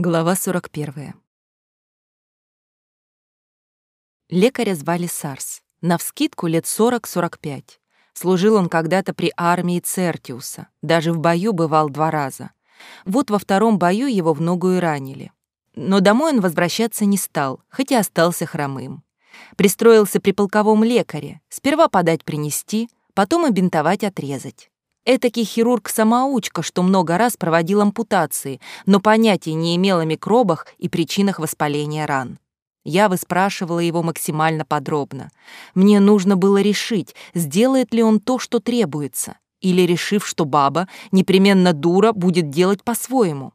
Глава 41. Лекаря звали Сарс. Навскидку лет 40-45. Служил он когда-то при армии Цертиуса. Даже в бою бывал два раза. Вот во втором бою его в ногу и ранили. Но домой он возвращаться не стал, хотя остался хромым. Пристроился при полковом лекаре. Сперва подать принести, потом и бинтовать отрезать. Этакий хирург-самоучка, что много раз проводил ампутации, но понятия не имел о микробах и причинах воспаления ран. Я выспрашивала его максимально подробно. Мне нужно было решить, сделает ли он то, что требуется, или, решив, что баба, непременно дура, будет делать по-своему.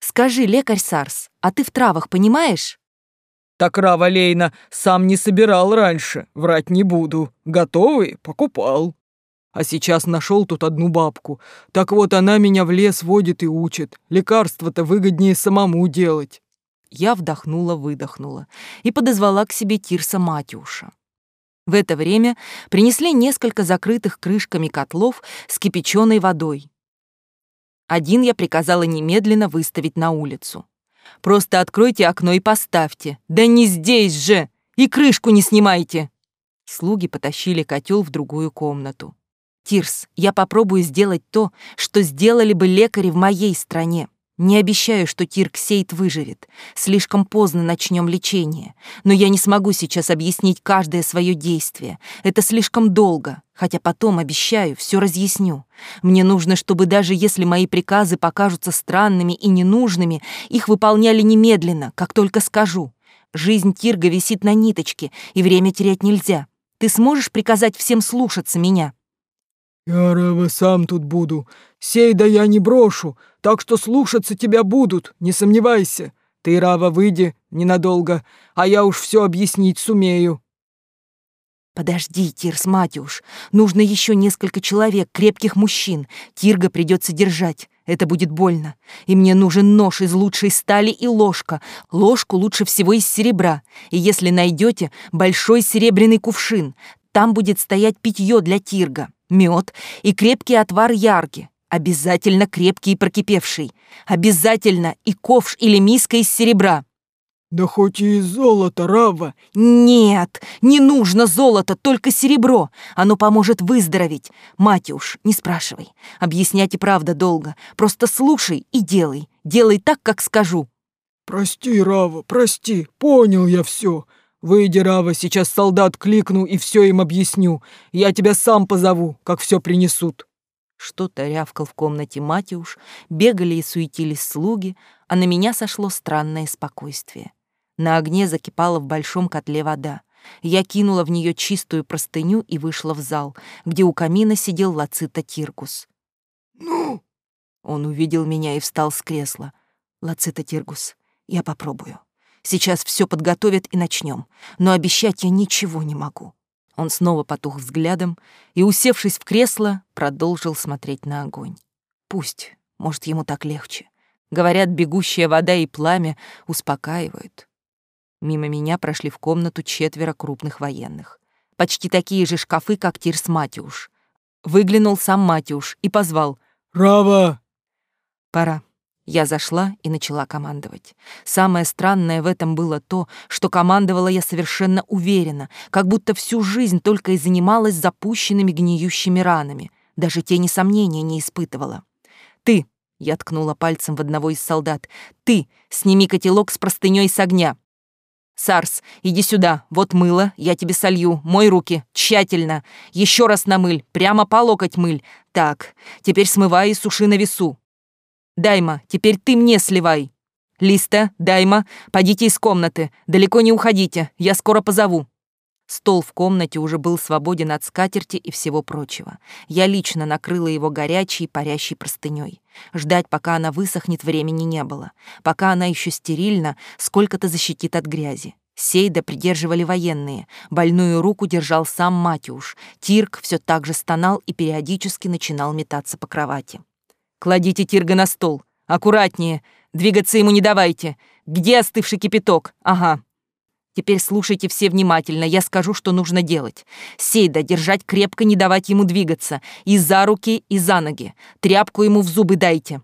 «Скажи, лекарь Сарс, а ты в травах понимаешь?» «Так, Рава Лейна, сам не собирал раньше, врать не буду. Готовый? Покупал». А сейчас нашел тут одну бабку. Так вот она меня в лес водит и учит. Лекарства-то выгоднее самому делать». Я вдохнула-выдохнула и подозвала к себе Тирса Матюша. В это время принесли несколько закрытых крышками котлов с кипяченой водой. Один я приказала немедленно выставить на улицу. «Просто откройте окно и поставьте. Да не здесь же! И крышку не снимайте!» Слуги потащили котел в другую комнату. Тирс, я попробую сделать то, что сделали бы лекари в моей стране. Не обещаю, что Тирксейт выживет. Слишком поздно начнем лечение. Но я не смогу сейчас объяснить каждое свое действие. Это слишком долго. Хотя потом, обещаю, все разъясню. Мне нужно, чтобы даже если мои приказы покажутся странными и ненужными, их выполняли немедленно, как только скажу. Жизнь Тирга висит на ниточке, и время терять нельзя. Ты сможешь приказать всем слушаться меня?» «Я, Рава, сам тут буду. Сей да я не брошу, так что слушаться тебя будут, не сомневайся. Ты, Рава, выйди ненадолго, а я уж все объяснить сумею». «Подожди, Тирс Матюш, нужно еще несколько человек, крепких мужчин. Тирга придется держать, это будет больно. И мне нужен нож из лучшей стали и ложка. Ложку лучше всего из серебра. И если найдете, большой серебряный кувшин. Там будет стоять питье для Тирга мед и крепкий отвар ярки. Обязательно крепкий и прокипевший. Обязательно и ковш или миска из серебра. Да хоть и из золота, Рава. Нет, не нужно золото, только серебро. Оно поможет выздороветь. Матюш, не спрашивай. Объяснять и правда долго. Просто слушай и делай. Делай так, как скажу. Прости, Рава, прости. Понял я все. Выйди, Рава, сейчас солдат кликну и все им объясню. Я тебя сам позову, как все принесут». Что-то рявкал в комнате Матюш, бегали и суетились слуги, а на меня сошло странное спокойствие. На огне закипала в большом котле вода. Я кинула в нее чистую простыню и вышла в зал, где у камина сидел Лацита Тиркус. «Ну?» Он увидел меня и встал с кресла. «Лацита Тиргус, я попробую». Сейчас все подготовят и начнем. Но обещать я ничего не могу». Он снова потух взглядом и, усевшись в кресло, продолжил смотреть на огонь. «Пусть, может, ему так легче. Говорят, бегущая вода и пламя успокаивают». Мимо меня прошли в комнату четверо крупных военных. Почти такие же шкафы, как Тирс Матюш. Выглянул сам Матюш и позвал «Рава!» «Пора». Я зашла и начала командовать. Самое странное в этом было то, что командовала я совершенно уверенно, как будто всю жизнь только и занималась запущенными гниющими ранами. Даже тени сомнения не испытывала. «Ты!» — я ткнула пальцем в одного из солдат. «Ты! Сними котелок с простыней с огня!» «Сарс, иди сюда, вот мыло, я тебе солью, мой руки, тщательно. Еще раз намыль, прямо по локоть мыль. Так, теперь смывай и суши на весу. Дайма, теперь ты мне сливай. Листа, Дайма, подите из комнаты. Далеко не уходите, я скоро позову. Стол в комнате уже был свободен от скатерти и всего прочего. Я лично накрыла его горячей, парящей простыней. Ждать, пока она высохнет, времени не было. Пока она еще стерильна, сколько-то защитит от грязи. Сейда придерживали военные. Больную руку держал сам Матюш. Тирк все так же стонал и периодически начинал метаться по кровати. Кладите Тирга на стол. Аккуратнее. Двигаться ему не давайте. Где остывший кипяток? Ага. Теперь слушайте все внимательно. Я скажу, что нужно делать. Сейда держать крепко, не давать ему двигаться. И за руки, и за ноги. Тряпку ему в зубы дайте.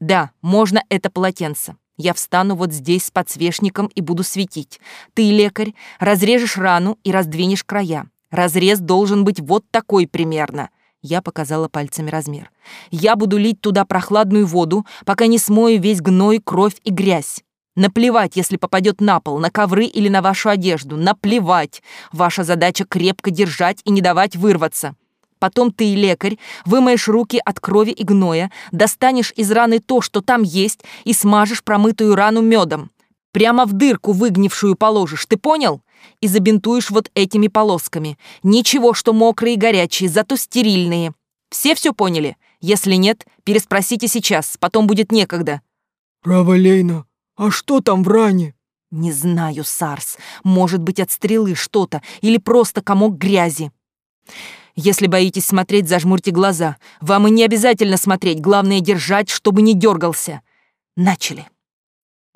Да, можно это полотенце. Я встану вот здесь с подсвечником и буду светить. Ты, лекарь, разрежешь рану и раздвинешь края. Разрез должен быть вот такой примерно. Я показала пальцами размер. Я буду лить туда прохладную воду, пока не смою весь гной, кровь и грязь. Наплевать, если попадет на пол, на ковры или на вашу одежду. Наплевать. Ваша задача крепко держать и не давать вырваться. Потом ты, лекарь, вымоешь руки от крови и гноя, достанешь из раны то, что там есть, и смажешь промытую рану медом. Прямо в дырку выгнившую положишь, ты понял? И забинтуешь вот этими полосками. Ничего, что мокрые и горячие, зато стерильные. Все все поняли? Если нет, переспросите сейчас, потом будет некогда. Право, Лейна, а что там в ране? Не знаю, Сарс. Может быть, от стрелы что-то или просто комок грязи. Если боитесь смотреть, зажмурьте глаза. Вам и не обязательно смотреть, главное держать, чтобы не дергался. Начали.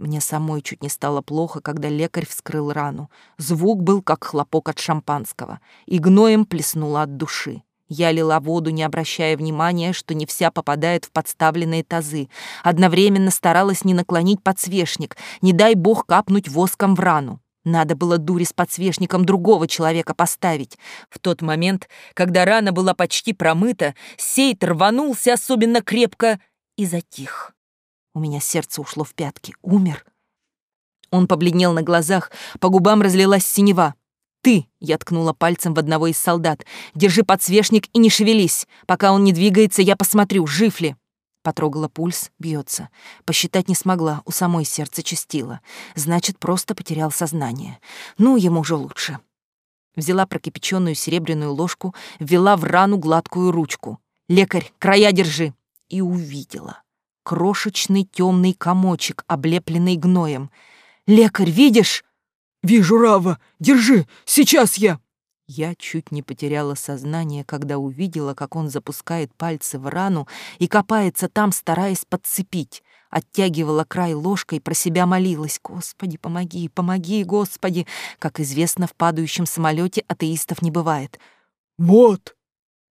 Мне самой чуть не стало плохо, когда лекарь вскрыл рану. Звук был как хлопок от шампанского, и гноем плеснуло от души. Я лила воду, не обращая внимания, что не вся попадает в подставленные тазы. Одновременно старалась не наклонить подсвечник, не дай бог капнуть воском в рану. Надо было дури с подсвечником другого человека поставить. В тот момент, когда рана была почти промыта, Сейт рванулся особенно крепко и затих. У меня сердце ушло в пятки. Умер. Он побледнел на глазах, по губам разлилась синева. «Ты!» — я ткнула пальцем в одного из солдат. «Держи подсвечник и не шевелись. Пока он не двигается, я посмотрю, жив ли». Потрогала пульс, бьется. Посчитать не смогла, у самой сердце чистило. Значит, просто потерял сознание. Ну, ему уже лучше. Взяла прокипяченную серебряную ложку, ввела в рану гладкую ручку. «Лекарь, края держи!» И увидела. Крошечный темный комочек, облепленный гноем. «Лекарь, видишь?» «Вижу, Рава! Держи! Сейчас я!» Я чуть не потеряла сознание, когда увидела, как он запускает пальцы в рану и копается там, стараясь подцепить. Оттягивала край ложкой, про себя молилась. «Господи, помоги, помоги, Господи!» Как известно, в падающем самолете атеистов не бывает. «Вот!»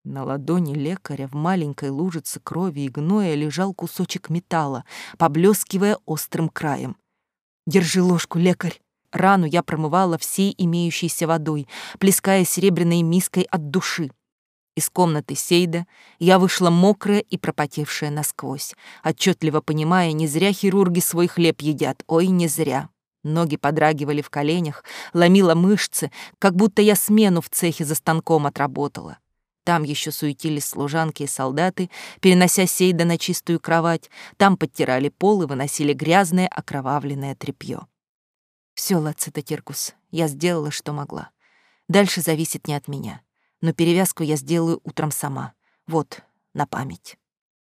На ладони лекаря в маленькой лужице крови и гноя лежал кусочек металла, поблескивая острым краем. «Держи ложку, лекарь!» Рану я промывала всей имеющейся водой, плеская серебряной миской от души. Из комнаты Сейда я вышла мокрая и пропотевшая насквозь, отчетливо понимая, не зря хирурги свой хлеб едят, ой, не зря. Ноги подрагивали в коленях, ломила мышцы, как будто я смену в цехе за станком отработала. Там еще суетились служанки и солдаты, перенося Сейда на чистую кровать, там подтирали пол и выносили грязное окровавленное тряпье. Все, Лацитотиркус, я сделала, что могла. Дальше зависит не от меня. Но перевязку я сделаю утром сама. Вот, на память.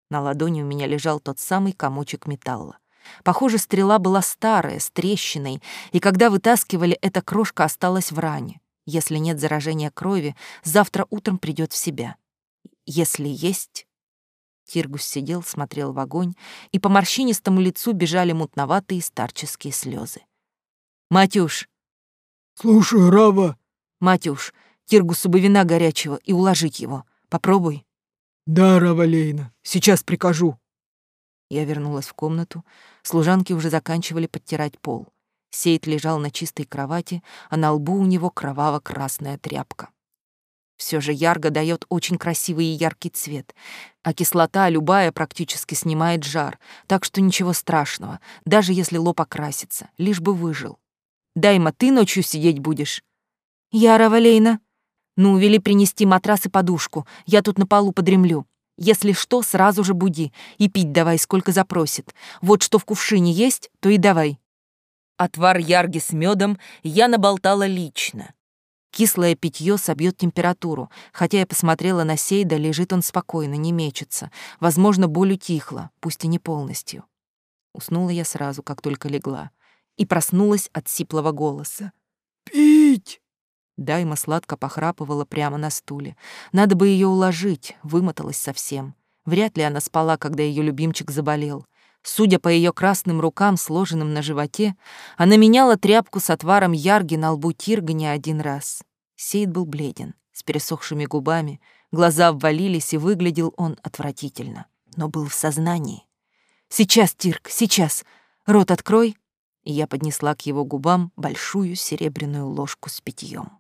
На ладони у меня лежал тот самый комочек металла. Похоже, стрела была старая, с трещиной, и когда вытаскивали, эта крошка осталась в ране. Если нет заражения крови, завтра утром придет в себя. Если есть... Тиргус сидел, смотрел в огонь, и по морщинистому лицу бежали мутноватые старческие слезы. «Матюш!» «Слушаю, Рава!» «Матюш, Киргусу бы вина горячего и уложить его. Попробуй». «Да, Равалейна, сейчас прикажу». Я вернулась в комнату. Служанки уже заканчивали подтирать пол. Сейт лежал на чистой кровати, а на лбу у него кроваво-красная тряпка. Все же ярго дает очень красивый и яркий цвет, а кислота любая практически снимает жар, так что ничего страшного, даже если лоб окрасится, лишь бы выжил. Дайма, ты ночью сидеть будешь?» «Я, Равалейна». «Ну, вели принести матрас и подушку. Я тут на полу подремлю. Если что, сразу же буди. И пить давай, сколько запросит. Вот что в кувшине есть, то и давай». Отвар ярги с медом я наболтала лично. Кислое питье собьет температуру, хотя я посмотрела на Сейда, лежит он спокойно, не мечется. Возможно, боль утихла, пусть и не полностью. Уснула я сразу, как только легла и проснулась от сиплого голоса. «Пить!» Дайма сладко похрапывала прямо на стуле. Надо бы ее уложить, вымоталась совсем. Вряд ли она спала, когда ее любимчик заболел. Судя по ее красным рукам, сложенным на животе, она меняла тряпку с отваром ярги на лбу Тирга не один раз. Сейд был бледен, с пересохшими губами, глаза ввалились, и выглядел он отвратительно, но был в сознании. Сейчас, Тирк, сейчас. Рот открой. И я поднесла к его губам большую серебряную ложку с питьем.